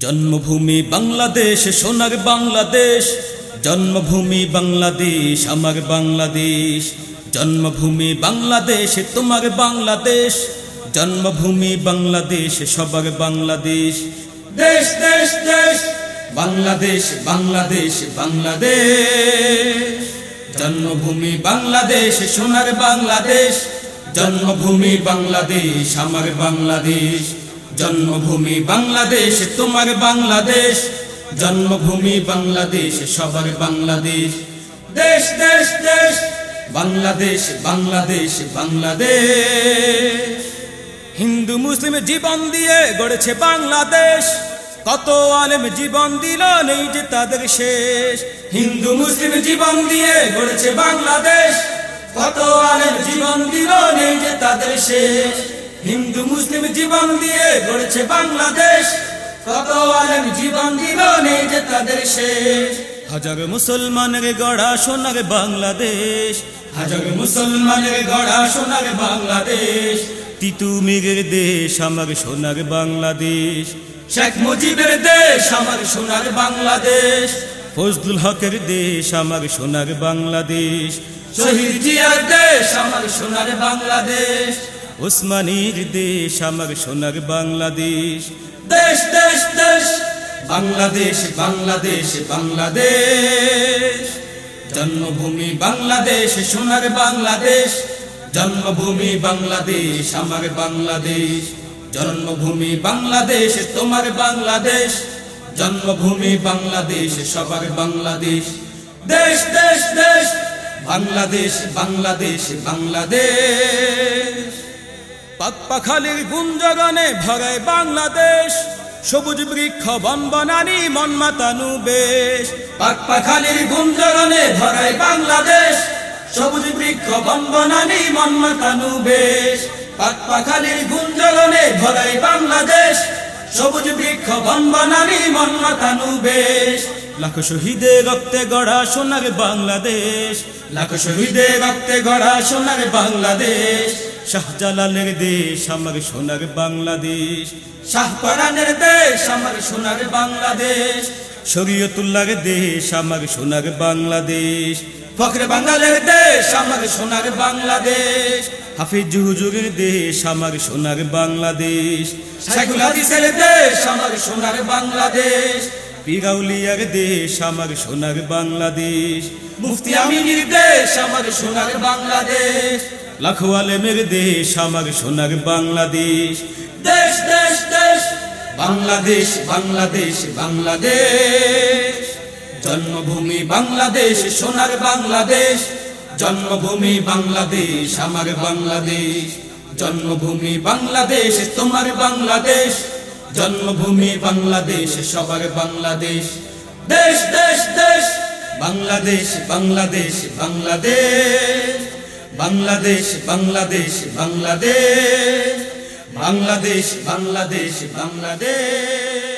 জন্মভূমি বাংলাদেশ, সোনার বাংলাদেশ। জন্মভূমি বাংলাদেশ, আমার বাংলাদেশ। জন্মভূমি বাংলাদেশ, তোমার বাংলাদেশ। জন্মভূমি বাংলাদেশ, সবার বাংলাদেশ। দেশ দেশ দেশ, বাংলাদেশ বাংলাদেশ বাংলাদেশ। জন্মভূমি বাংলাদেশ, সোনার বাংলাদেশ। জন্মভূমি বাংলাদেশ, আমার বাংলাদেশ। জন্মভূমি বাংলাদেশ, তোমার বাংলাদেশ। জন্মভূমি বাংলাদেশ, সবার বাংলাদেশ। দেশ দেশ দেশ, বাংলাদেশ বাংলাদেশ বাংলাদেশ। হিন্দু, মুসলিম জীবন দিয়ে গড়েছে বাংলাদেশ। কত আলেম জীবন দিল নেই যে তাদের শেষ। হিন্দু, মুসলিম জীবন দিয়ে গড়েছে বাংলাদেশ। কত আলেম জীবন দিল নেই যে তাদের শেষ। হিন্দু মুসলিম জীবন দিয়ে গড়েছে বাংলাদেশ। কত আলেম জীবন দিল নেই যে তাদের শেষ। হাজার মুসলমানের গড়া সোনার বাংলাদেশ। হাজার মুসলমানের গড়া সোনার বাংলাদেশ। তিতু মেঘের দেশ আমার সোনার বাংলাদেশ। শেখ মুজিবের দেশ আমার সোনার বাংলাদেশ। ফজলুল হকের দেশ আমার সোনার বাংলাদেশ। শহীদ জিয়ার দেশ আমার সোনার বাংলাদেশ। ওসমানীর দেশ, আমার সোনার বাংলাদেশ। দেশ দেশ দেশ, বাংলাদেশ বাংলাদেশ বাংলাদেশ। জন্মভূমি বাংলাদেশ, সোনার বাংলাদেশ। জন্মভূমি বাংলাদেশ, আমার বাংলাদেশ। জন্মভূমি বাংলাদেশ, তোমার বাংলাদেশ। জন্মভূমি বাংলাদেশ, সবার বাংলাদেশ। দেশ দেশ দেশ, বাংলাদেশ বাংলাদেশ বাংলাদেশ। পাকপাখালির গুঞ্জগণে ভরায় বাংলাদেশ। সবুজ বৃক্ষ বনবনানি মনমাতানু মন মাতানু বেশ। পাকপাখালির গুঞ্জগণে ভরায় বাংলাদেশ। সবুজ বৃক্ষ বনবনানি মনমাতানু মন মাতানু বেশ। পাকপাখালির গুঞ্জগণে ভরায় বাংলাদেশ। সবুজ বৃক্ষ, বন বনানি, মন মাতানু বেশ। লাখ শহীদের রক্তে গড়া সোনার বাংলাদেশ। লাখ শহীদের রক্তে গড়া সোনার বাংলাদেশ। শাহজালালের দেশ, আমার সোনার বাংলাদেশ। শাহপরানের দেশ, আমার সোনার বাংলাদেশ। শরীয়তুল্লাহর দেশ, আমার সোনার বাংলাদেশ। ফখরে বাঙালের দেশ, আমার সোনার বাংলাদেশ। হাফিজ হুজুরের দেশ, আমার সোনার বাংলাদেশ। পিরাউলিয়ার দেশ, আমার সোনার বাংলাদেশ। মুফতি আমিনীর দেশ, আমার সোনার বাংলাদেশ। লাখো আলেমের দেশ, আমার সোনার বাংলাদেশ। দেশ দেশ দেশ, বাংলাদেশ বাংলাদেশ বাংলাদেশ। জন্মভূমি বাংলাদেশ, সোনার বাংলাদেশ। জন্মভূমি বাংলাদেশ, আমার বাংলাদেশ। জন্মভূমি বাংলাদেশ, তোমার বাংলাদেশ। জন্মভূমি বাংলাদেশ, সবার বাংলাদেশ। দেশ দেশ দেশ, বাংলাদেশ বাংলাদেশ বাংলাদেশ। বাংলাদেশ বাংলাদেশ বাংলাদেশ। বাংলাদেশ বাংলাদেশ বাংলাদেশ।